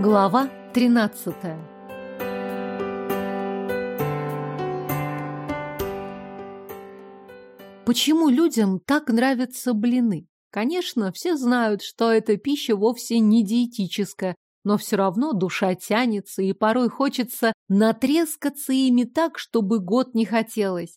Глава 13 Почему людям так нравятся блины? Конечно, все знают, что эта пища вовсе не диетическая, но все равно душа тянется, и порой хочется натрескаться ими так, чтобы год не хотелось.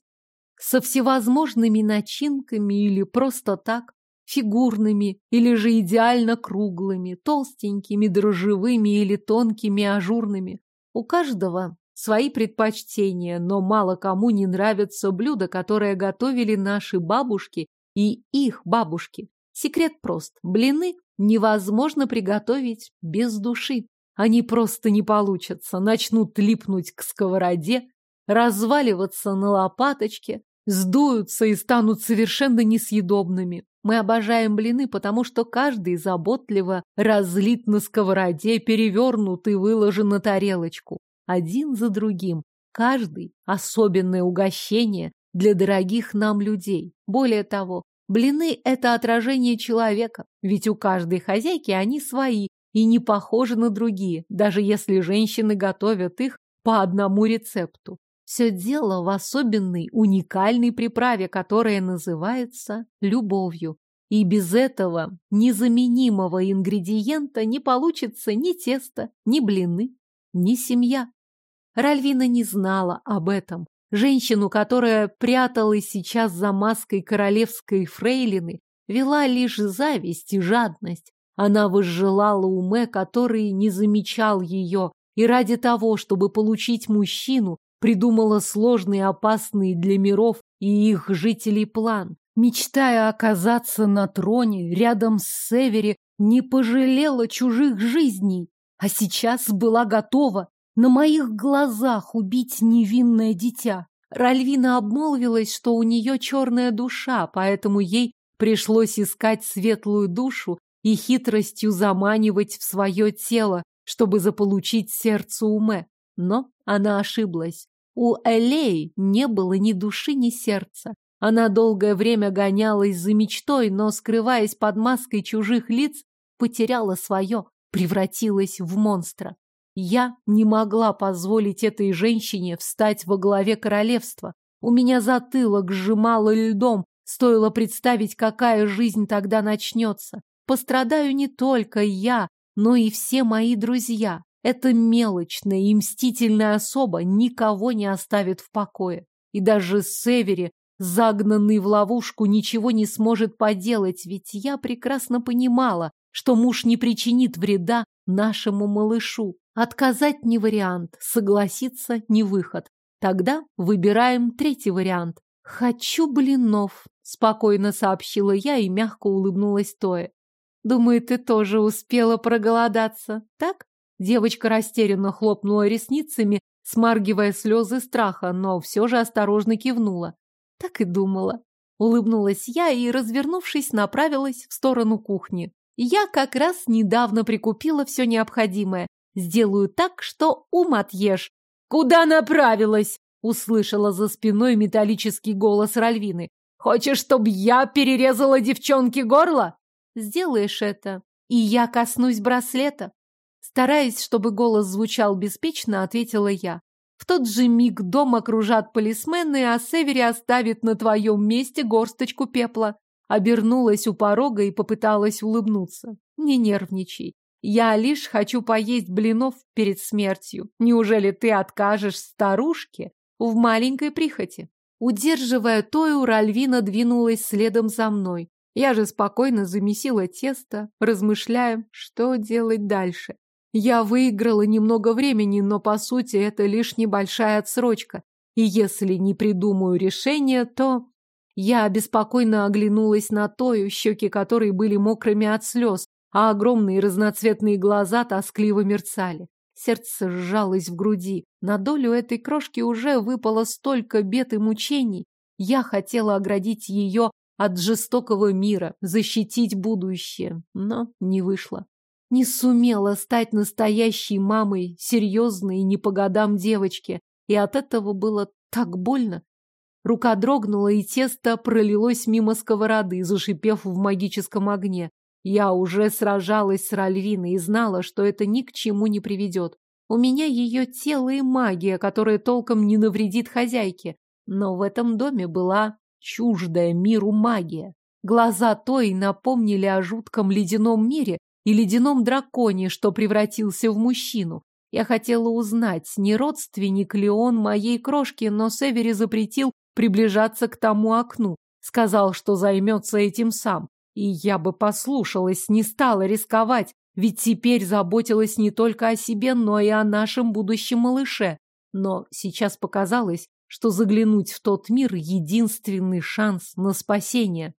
Со всевозможными начинками или просто так, фигурными или же идеально круглыми, толстенькими, дрожжевыми или тонкими, ажурными. У каждого свои предпочтения, но мало кому не нравятся блюда, которые готовили наши бабушки и их бабушки. Секрет прост. Блины невозможно приготовить без души. Они просто не получатся, начнут липнуть к сковороде, разваливаться на лопаточке, сдуются и станут совершенно несъедобными. Мы обожаем блины, потому что каждый заботливо разлит на сковороде, перевернут и выложен на тарелочку. Один за другим. Каждый особенное угощение для дорогих нам людей. Более того, Блины – это отражение человека, ведь у каждой хозяйки они свои и не похожи на другие, даже если женщины готовят их по одному рецепту. Все дело в особенной, уникальной приправе, которая называется любовью. И без этого незаменимого ингредиента не получится ни тесто, ни блины, ни семья. Ральвина не знала об этом, Женщину, которая пряталась сейчас за маской королевской фрейлины, вела лишь зависть и жадность. Она возжелала уме, который не замечал ее, и ради того, чтобы получить мужчину, придумала сложный опасный для миров и их жителей план. Мечтая оказаться на троне рядом с Севери, не пожалела чужих жизней, а сейчас была готова на моих глазах убить невинное дитя. Ральвина обмолвилась, что у нее черная душа, поэтому ей пришлось искать светлую душу и хитростью заманивать в свое тело, чтобы заполучить сердце Уме. Но она ошиблась. У Элей не было ни души, ни сердца. Она долгое время гонялась за мечтой, но, скрываясь под маской чужих лиц, потеряла свое, превратилась в монстра. Я не могла позволить этой женщине встать во главе королевства. У меня затылок сжимало льдом, стоило представить, какая жизнь тогда начнется. Пострадаю не только я, но и все мои друзья. Эта мелочная и мстительная особа никого не оставит в покое. И даже Севери, загнанный в ловушку, ничего не сможет поделать, ведь я прекрасно понимала, что муж не причинит вреда нашему малышу. Отказать не вариант, согласиться не выход. Тогда выбираем третий вариант. «Хочу блинов», — спокойно сообщила я и мягко улыбнулась Тое. «Думаю, ты тоже успела проголодаться, так?» Девочка растерянно хлопнула ресницами, смаргивая слезы страха, но все же осторожно кивнула. Так и думала. Улыбнулась я и, развернувшись, направилась в сторону кухни. Я как раз недавно прикупила все необходимое. Сделаю так, что ум отъешь. Куда направилась? Услышала за спиной металлический голос Ральвины. Хочешь, чтобы я перерезала девчонке горло? Сделаешь это, и я коснусь браслета. Стараясь, чтобы голос звучал беспечно, ответила я. В тот же миг дом окружат полисмены, а Севери оставит на твоем месте горсточку пепла. Обернулась у порога и попыталась улыбнуться. Не нервничай. Я лишь хочу поесть блинов перед смертью. Неужели ты откажешь старушке в маленькой прихоти? Удерживая Тою, Ральвина двинулась следом за мной. Я же спокойно замесила тесто, размышляя, что делать дальше. Я выиграла немного времени, но, по сути, это лишь небольшая отсрочка. И если не придумаю решение, то... Я беспокойно оглянулась на Тою, щеки которой были мокрыми от слез, а огромные разноцветные глаза тоскливо мерцали. Сердце сжалось в груди. На долю этой крошки уже выпало столько бед и мучений. Я хотела оградить ее от жестокого мира, защитить будущее, но не вышло. Не сумела стать настоящей мамой, серьезной и не по годам девочки, и от этого было так больно. Рука дрогнула, и тесто пролилось мимо сковороды, зашипев в магическом огне. Я уже сражалась с Ральвиной и знала, что это ни к чему не приведет. У меня ее тело и магия, которая толком не навредит хозяйке. Но в этом доме была чуждая миру магия. Глаза той напомнили о жутком ледяном мире и ледяном драконе, что превратился в мужчину. Я хотела узнать, не родственник ли он моей крошки, но Севери запретил приближаться к тому окну. Сказал, что займется этим сам. И я бы послушалась, не стала рисковать, ведь теперь заботилась не только о себе, но и о нашем будущем малыше. Но сейчас показалось, что заглянуть в тот мир — единственный шанс на спасение.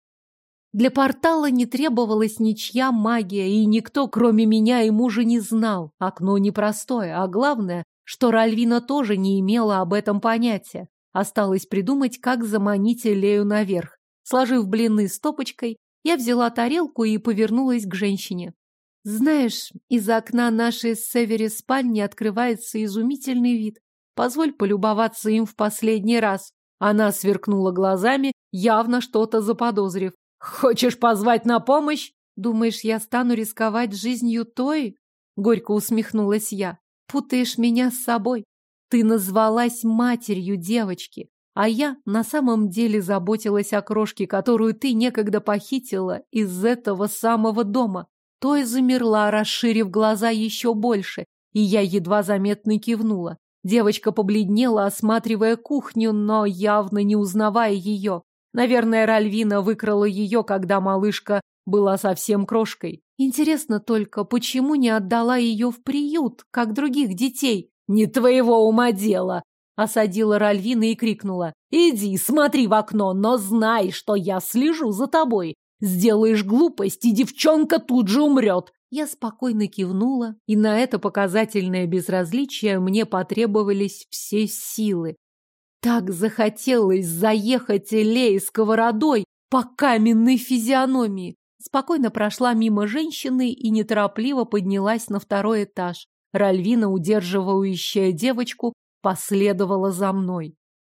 Для портала не требовалась ничья магия, и никто, кроме меня и мужа, не знал. Окно непростое, а главное, что Ральвина тоже не имела об этом понятия. Осталось придумать, как заманить Элею наверх. Сложив блины стопочкой, я взяла тарелку и повернулась к женщине. Знаешь, из окна нашей с Севери спальни открывается изумительный вид. Позволь полюбоваться им в последний раз. Она сверкнула глазами, явно что-то заподозрив. Хочешь позвать на помощь? Думаешь, я стану рисковать жизнью той? Горько усмехнулась я. Путаешь меня с собой. Ты назвалась матерью девочки, а я на самом деле заботилась о крошке, которую ты некогда похитила из этого самого дома. Той замерла, расширив глаза еще больше, и я едва заметно кивнула. Девочка побледнела, осматривая кухню, но явно не узнавая ее. Наверное, Ральвина выкрала ее, когда малышка была совсем крошкой. Интересно только, почему не отдала ее в приют, как других детей? Не твоего ума дело! Осадила Ральвина и крикнула. Иди, смотри в окно, но знай, что я слежу за тобой. Сделаешь глупость, и девчонка тут же умрет. Я спокойно кивнула, и на это показательное безразличие мне потребовались все силы. Так захотелось заехать Элей сковородой по каменной физиономии. Спокойно прошла мимо женщины и неторопливо поднялась на второй этаж. Ральвина, удерживающая девочку, последовала за мной.